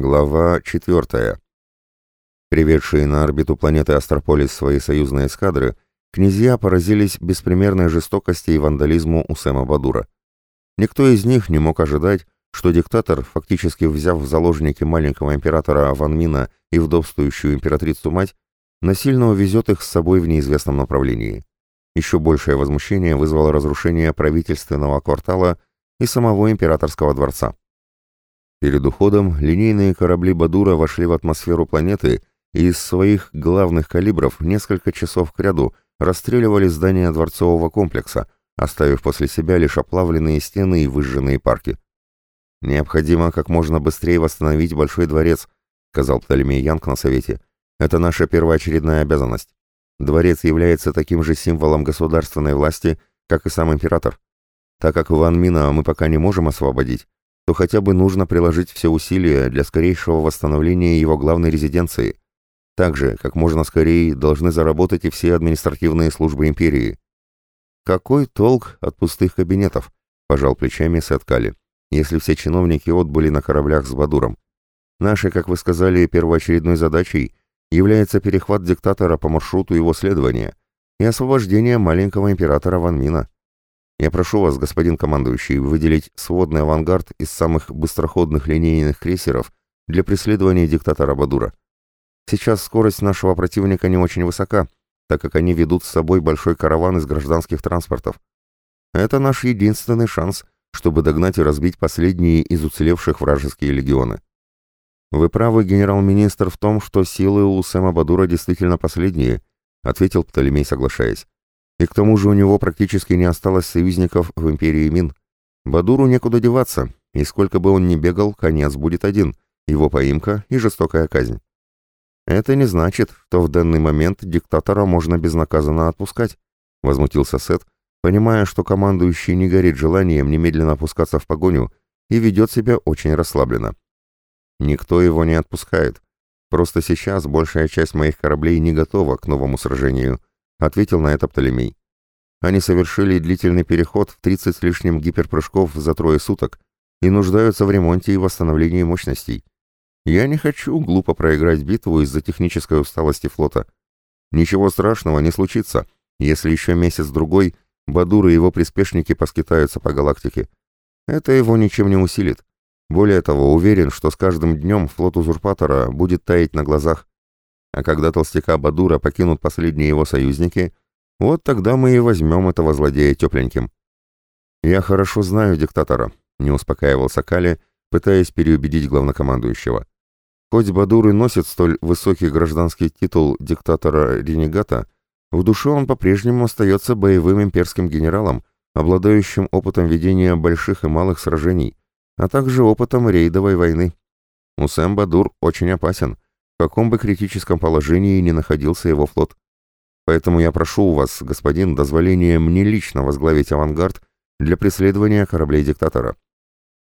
Глава 4. Приведшие на орбиту планеты Астрополис свои союзные эскадры, князья поразились беспримерной жестокости и вандализму Усема Бадура. Никто из них не мог ожидать, что диктатор, фактически взяв в заложники маленького императора Аванмина и вдовствующую императрицу-мать, насильно увезет их с собой в неизвестном направлении. Еще большее возмущение вызвало разрушение правительственного квартала и самого императорского дворца. Перед уходом линейные корабли Бадура вошли в атмосферу планеты и из своих главных калибров несколько часов кряду расстреливали здания дворцового комплекса, оставив после себя лишь оплавленные стены и выжженные парки. «Необходимо как можно быстрее восстановить Большой дворец», — сказал Птолемей Янг на совете. «Это наша первоочередная обязанность. Дворец является таким же символом государственной власти, как и сам император. Так как Ван Мина мы пока не можем освободить, то хотя бы нужно приложить все усилия для скорейшего восстановления его главной резиденции. Также, как можно скорее, должны заработать и все административные службы империи. «Какой толк от пустых кабинетов?» – пожал плечами Сеткали, «если все чиновники отбыли на кораблях с Бадуром. Нашей, как вы сказали, первоочередной задачей является перехват диктатора по маршруту его следования и освобождение маленького императора Ванмина. Я прошу вас, господин командующий, выделить сводный авангард из самых быстроходных линейных крейсеров для преследования диктатора Бадура. Сейчас скорость нашего противника не очень высока, так как они ведут с собой большой караван из гражданских транспортов. Это наш единственный шанс, чтобы догнать и разбить последние из уцелевших вражеские легионы. Вы правы, генерал-министр, в том, что силы у Сэма Бадура действительно последние, ответил Птолемей, соглашаясь. И к тому же у него практически не осталось союзников в империи Мин. Бадуру некуда деваться, и сколько бы он ни бегал, конец будет один – его поимка и жестокая казнь. Это не значит, что в данный момент диктатора можно безнаказанно отпускать, возмутился Сет, понимая, что командующий не горит желанием немедленно опускаться в погоню и ведет себя очень расслабленно. Никто его не отпускает. Просто сейчас большая часть моих кораблей не готова к новому сражению, ответил на это Птолемей. Они совершили длительный переход в 30 с лишним гиперпрыжков за трое суток и нуждаются в ремонте и восстановлении мощностей. Я не хочу глупо проиграть битву из-за технической усталости флота. Ничего страшного не случится, если еще месяц-другой Бадур и его приспешники поскитаются по галактике. Это его ничем не усилит. Более того, уверен, что с каждым днем флот узурпатора будет таять на глазах. А когда толстяка Бадура покинут последние его союзники, вот тогда мы и возьмем этого злодея тепленьким. Я хорошо знаю диктатора, не успокаивался Кали, пытаясь переубедить главнокомандующего. Хоть Бадур и носит столь высокий гражданский титул диктатора-ренегата, в душе он по-прежнему остается боевым имперским генералом, обладающим опытом ведения больших и малых сражений, а также опытом рейдовой войны. Усэм Бадур очень опасен, в каком бы критическом положении ни находился его флот. Поэтому я прошу у вас, господин, дозволения мне лично возглавить авангард для преследования кораблей диктатора.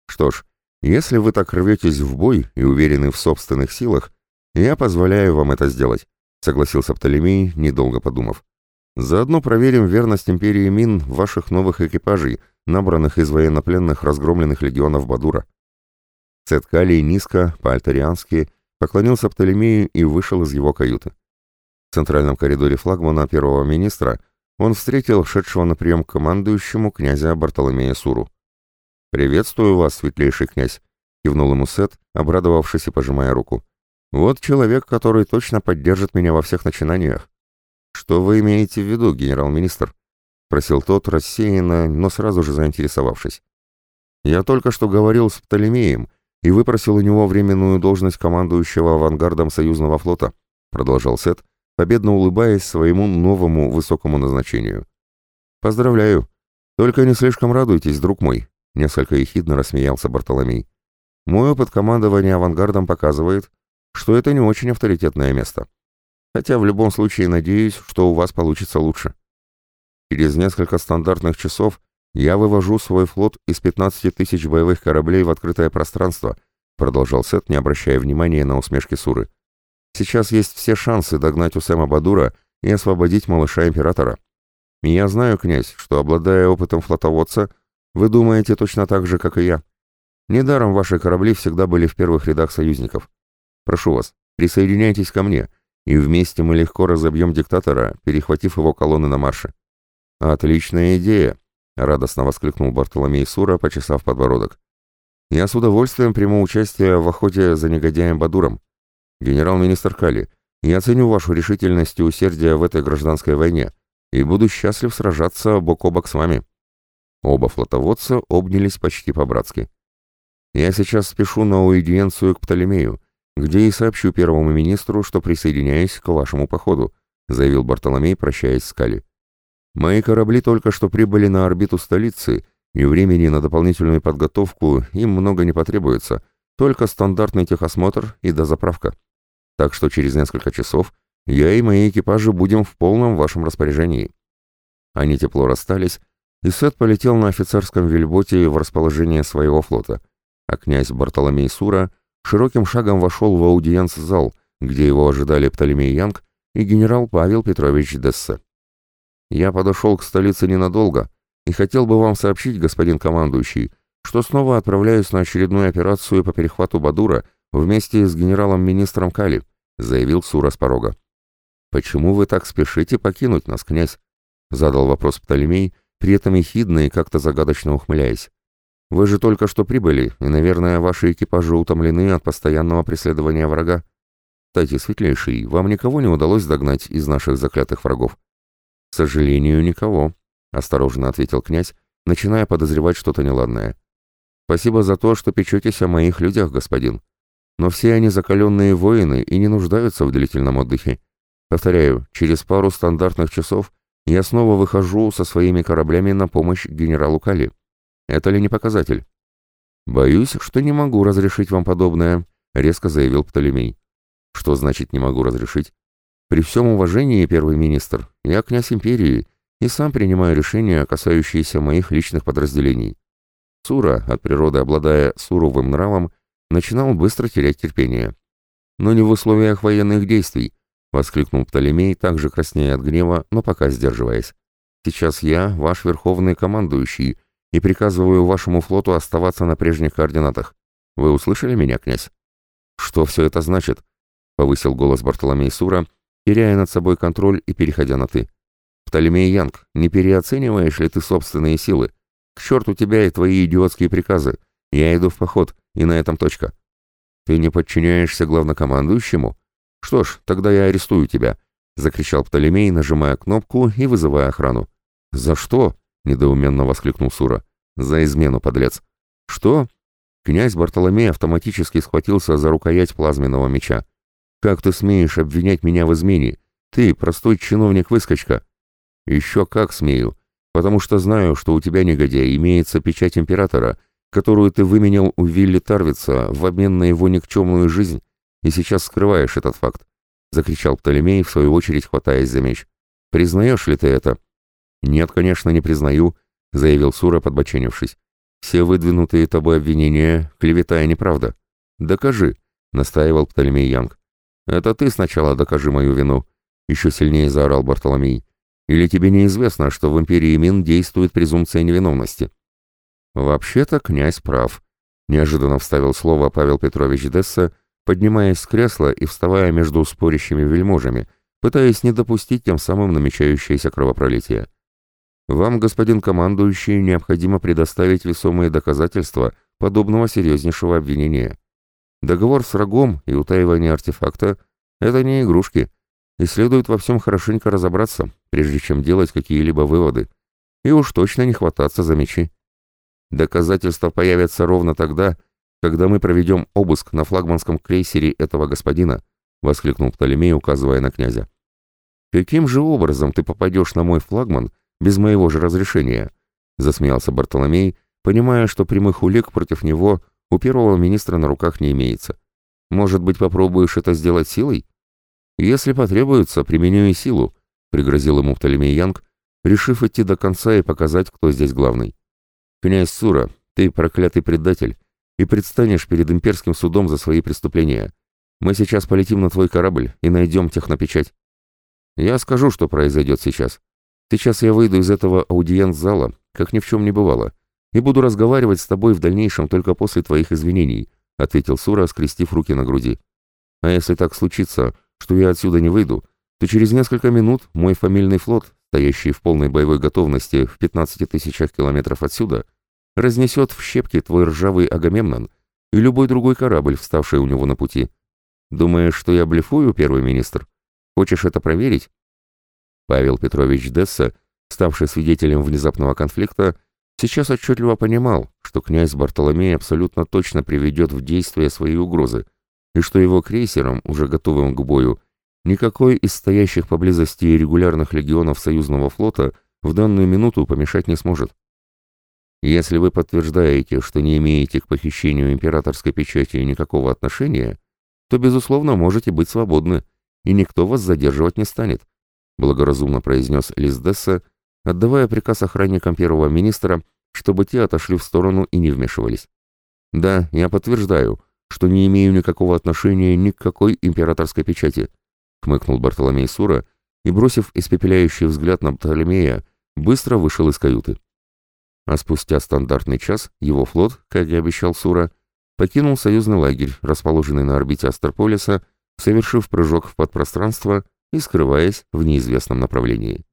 Что ж, если вы так рветесь в бой и уверены в собственных силах, я позволяю вам это сделать, согласился Птолемей, недолго подумав. Заодно проверим верность империи Мин ваших новых экипажей, набранных из военнопленных разгромленных легионов Бадура. Цеткалий низко, по-альтариански, поклонился Птолемею и вышел из его каюты. В центральном коридоре флагмана первого министра он встретил шедшего на прием к командующему князя Бартоломея Суру. «Приветствую вас, светлейший князь», — кивнул ему Сет, обрадовавшись и пожимая руку. «Вот человек, который точно поддержит меня во всех начинаниях». «Что вы имеете в виду, генерал-министр?» — просил тот рассеянно, но сразу же заинтересовавшись. «Я только что говорил с Птолемеем и выпросил у него временную должность командующего авангардом союзного флота», — продолжал Сет, победно улыбаясь своему новому высокому назначению. «Поздравляю. Только не слишком радуйтесь, друг мой», — несколько ехидно рассмеялся Бартоломей. «Мой опыт командования авангардом показывает, что это не очень авторитетное место. Хотя в любом случае надеюсь, что у вас получится лучше. Через несколько стандартных часов я вывожу свой флот из 15 тысяч боевых кораблей в открытое пространство», — продолжал Сет, не обращая внимания на усмешки Суры. Сейчас есть все шансы догнать Усема Бадура и освободить малыша императора. Я знаю, князь, что, обладая опытом флотоводца, вы думаете точно так же, как и я. Недаром ваши корабли всегда были в первых рядах союзников. Прошу вас, присоединяйтесь ко мне, и вместе мы легко разобьем диктатора, перехватив его колонны на марше». «Отличная идея!» — радостно воскликнул Бартоломей Сура, почесав подбородок. «Я с удовольствием приму участие в охоте за негодяем Бадуром. Генерал-министр Кали, я ценю вашу решительность и усердие в этой гражданской войне и буду счастлив сражаться бок о бок с вами». Оба флотоводца обнялись почти по-братски. «Я сейчас спешу на аудиенцию к Птолемею, где и сообщу первому министру, что присоединяюсь к вашему походу», заявил Бартоломей, прощаясь с Кали. «Мои корабли только что прибыли на орбиту столицы, и времени на дополнительную подготовку им много не потребуется, только стандартный техосмотр и дозаправка. Так что через несколько часов я и мои экипажи будем в полном вашем распоряжении». Они тепло расстались, и Сет полетел на офицерском вельботе в расположение своего флота, а князь Бартоломей Сура широким шагом вошел в аудиенц-зал, где его ожидали Птолемей Янг и генерал Павел Петрович Дессе. «Я подошел к столице ненадолго и хотел бы вам сообщить, господин командующий, что снова отправляюсь на очередную операцию по перехвату Бадура вместе с генералом-министром Кали», заявил Сура с порога. «Почему вы так спешите покинуть нас, князь?» задал вопрос Птолемей, при этом ехидно и как-то загадочно ухмыляясь. «Вы же только что прибыли, и, наверное, ваши экипажи утомлены от постоянного преследования врага. Кстати, светлейший, вам никого не удалось догнать из наших заклятых врагов?» «К сожалению, никого», — осторожно ответил князь, начиная подозревать что-то неладное. «Спасибо за то, что печетесь о моих людях, господин. Но все они закаленные воины и не нуждаются в длительном отдыхе. Повторяю, через пару стандартных часов я снова выхожу со своими кораблями на помощь генералу Кали. Это ли не показатель? Боюсь, что не могу разрешить вам подобное, резко заявил Птолемей. Что значит не могу разрешить? При всем уважении, первый министр, я князь империи и сам принимаю решения, касающиеся моих личных подразделений. Сура, от природы обладая суровым нравом, начинал быстро терять терпение. Но не в условиях военных действий, воскликнул Птолемей, также краснея от гнева, но пока сдерживаясь. «Сейчас я, ваш верховный командующий, и приказываю вашему флоту оставаться на прежних координатах. Вы услышали меня, князь?» «Что все это значит?» — повысил голос Бартоломей Сура, теряя над собой контроль и переходя на «ты». «Птолемей Янг, не переоцениваешь ли ты собственные силы? К черту тебя и твои идиотские приказы. Я иду в поход, и на этом точка». «Ты не подчиняешься главнокомандующему?» «Что ж, тогда я арестую тебя», — закричал Птолемей, нажимая кнопку и вызывая охрану. «За что?» — недоуменно воскликнул Сура. «За измену, подлец». «Что?» Князь Бартоломей автоматически схватился за рукоять плазменного меча. «Как ты смеешь обвинять меня в измене? Ты, простой чиновник-выскочка». «Еще как смею, потому что знаю, что у тебя, негодяй, имеется печать императора, которую ты выменял у Вилли Тарвица в обмен на его никчемную жизнь и сейчас скрываешь этот факт», — закричал Птолемей, в свою очередь хватаясь за меч. «Признаешь ли ты это?» «Нет, конечно, не признаю», — заявил Сура, подбоченившись. «Все выдвинутые тобой обвинения — клевета и неправда». «Докажи», — настаивал Птолемей Янг. «Это ты сначала докажи мою вину», — еще сильнее заорал Бартоломей. «Или тебе неизвестно, что в империи Мин действует презумпция невиновности?» «Вообще-то князь прав», — неожиданно вставил слово Павел Петрович Десса, — поднимаясь с кресла и вставая между спорящими вельможами, пытаясь не допустить тем самым намечающееся кровопролитие. Вам, господин командующий, необходимо предоставить весомые доказательства подобного серьезнейшего обвинения. Договор с врагом и утаивание артефакта – это не игрушки, и следует во всем хорошенько разобраться, прежде чем делать какие-либо выводы, и уж точно не хвататься за мечи. Доказательства появятся ровно тогда, когда мы проведем обыск на флагманском крейсере этого господина», — воскликнул Птолемей, указывая на князя. «Каким же образом ты попадешь на мой флагман без моего же разрешения?» — засмеялся Бартоломей, понимая, что прямых улик против него у первого министра на руках не имеется. «Может быть, попробуешь это сделать силой?» «Если потребуется, применю и силу», — пригрозил ему Птолемей Янг, решив идти до конца и показать, кто здесь главный. «Князь Сура, ты проклятый предатель, и предстанешь перед имперским судом за свои преступления. Мы сейчас полетим на твой корабль и найдем технопечать. Я скажу, что произойдет сейчас. Сейчас я выйду из этого аудиенц-зала, как ни в чем не бывало, и буду разговаривать с тобой в дальнейшем только после твоих извинений», — ответил Сура, скрестив руки на груди. «А если так случится, что я отсюда не выйду, то через несколько минут мой фамильный флот, стоящий в полной боевой готовности в 15 тысячах километров отсюда, разнесет в щепки твой ржавый Агамемнон и любой другой корабль, вставший у него на пути. Думаешь, что я блефую, первый министр? Хочешь это проверить?» Павел Петрович Десса, ставший свидетелем внезапного конфликта, сейчас отчетливо понимал, что князь Бартоломей абсолютно точно приведет в действие свои угрозы, и что его крейсерам, уже готовым к бою, никакой из стоящих поблизости регулярных легионов союзного флота в данную минуту помешать не сможет. Если вы подтверждаете, что не имеете к похищению императорской печати никакого отношения, то, безусловно, можете быть свободны, и никто вас задерживать не станет, благоразумно произнес Лиздесса, отдавая приказ охранникам первого министра, чтобы те отошли в сторону и не вмешивались. Да, я подтверждаю, что не имею никакого отношения ни к какой императорской печати, хмыкнул Бартоломей Сура и, бросив испепеляющий взгляд на Птолемея, быстро вышел из каюты. А спустя стандартный час его флот, как и обещал Сура, покинул союзный лагерь, расположенный на орбите Астерполиса, совершив прыжок в подпространство и скрываясь в неизвестном направлении.